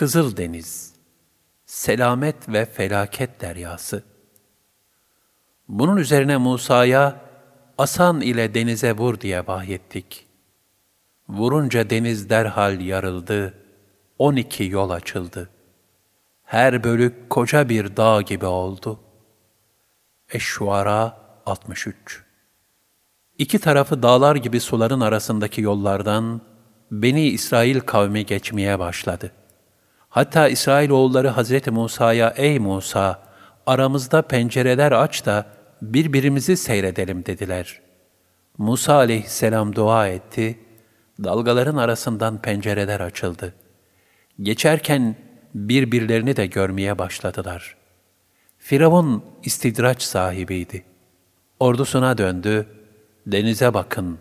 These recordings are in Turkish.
Kızıl Deniz, selamet ve felaket deryası. Bunun üzerine Musa'ya, asan ile denize vur diye vahyettik. Vurunca deniz derhal yarıldı, on iki yol açıldı. Her bölük koca bir dağ gibi oldu. Eşşuara 63 İki tarafı dağlar gibi suların arasındaki yollardan Beni İsrail kavmi geçmeye başladı. Hatta İsrailoğulları Hazreti Musa'ya, ''Ey Musa, aramızda pencereler aç da birbirimizi seyredelim.'' dediler. Musa aleyhisselam dua etti, dalgaların arasından pencereler açıldı. Geçerken birbirlerini de görmeye başladılar. Firavun istidraç sahibiydi. Ordusuna döndü, denize bakın,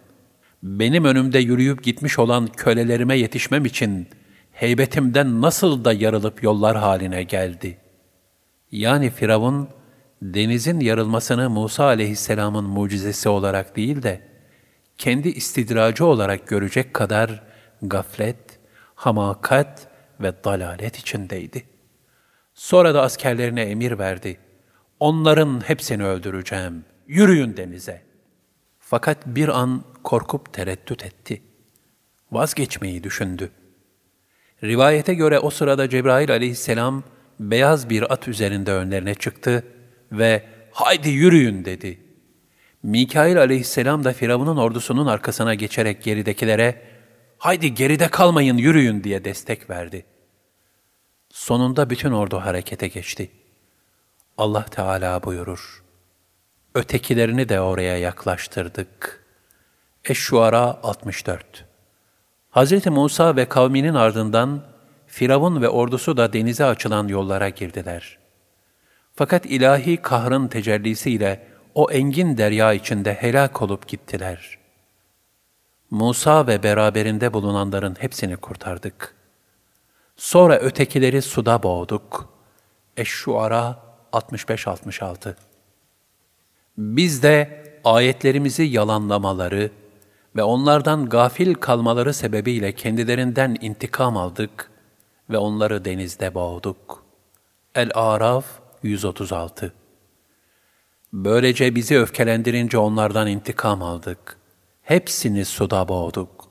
benim önümde yürüyüp gitmiş olan kölelerime yetişmem için heybetimden nasıl da yarılıp yollar haline geldi. Yani Firavun, denizin yarılmasını Musa aleyhisselamın mucizesi olarak değil de, kendi istidracı olarak görecek kadar gaflet, hamakat ve dalalet içindeydi. Sonra da askerlerine emir verdi. Onların hepsini öldüreceğim. Yürüyün denize. Fakat bir an korkup tereddüt etti. Vazgeçmeyi düşündü. Rivayete göre o sırada Cebrail aleyhisselam beyaz bir at üzerinde önlerine çıktı ve haydi yürüyün dedi. Mikail aleyhisselam da Firavun'un ordusunun arkasına geçerek geridekilere haydi geride kalmayın yürüyün diye destek verdi. Sonunda bütün ordu harekete geçti. Allah Teala buyurur. Ötekilerini de oraya yaklaştırdık. Eş-Şuara 64 Hz. Musa ve kavminin ardından Firavun ve ordusu da denize açılan yollara girdiler. Fakat ilahi kahrın tecellisiyle o engin derya içinde helak olup gittiler. Musa ve beraberinde bulunanların hepsini kurtardık. Sonra ötekileri suda boğduk. Eş-Şuara 65-66 Biz de ayetlerimizi yalanlamaları, ve onlardan gafil kalmaları sebebiyle kendilerinden intikam aldık ve onları denizde boğduk. El-Araf 136 Böylece bizi öfkelendirince onlardan intikam aldık. Hepsini suda boğduk.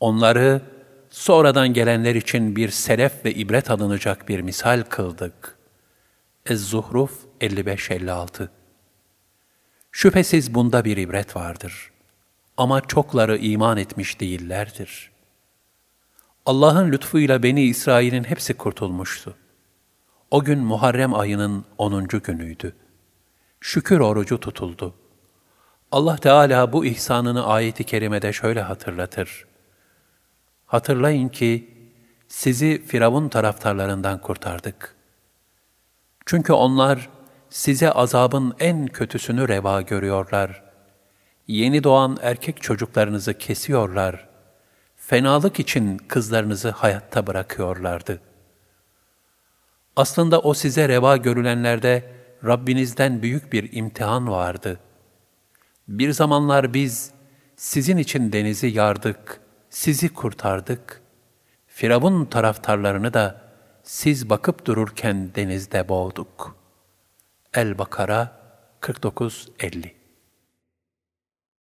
Onları sonradan gelenler için bir selef ve ibret alınacak bir misal kıldık. Ez-Zuhruf 55-56 Şüphesiz bunda bir ibret vardır.'' Ama çokları iman etmiş değillerdir. Allah'ın lütfuyla Beni İsrail'in hepsi kurtulmuştu. O gün Muharrem ayının onuncu günüydü. Şükür orucu tutuldu. Allah Teala bu ihsanını ayeti kerimede şöyle hatırlatır. Hatırlayın ki sizi Firavun taraftarlarından kurtardık. Çünkü onlar size azabın en kötüsünü reva görüyorlar yeni doğan erkek çocuklarınızı kesiyorlar, fenalık için kızlarınızı hayatta bırakıyorlardı. Aslında o size reva görülenlerde Rabbinizden büyük bir imtihan vardı. Bir zamanlar biz sizin için denizi yardık, sizi kurtardık. Firavun taraftarlarını da siz bakıp dururken denizde boğduk. El-Bakara 49-50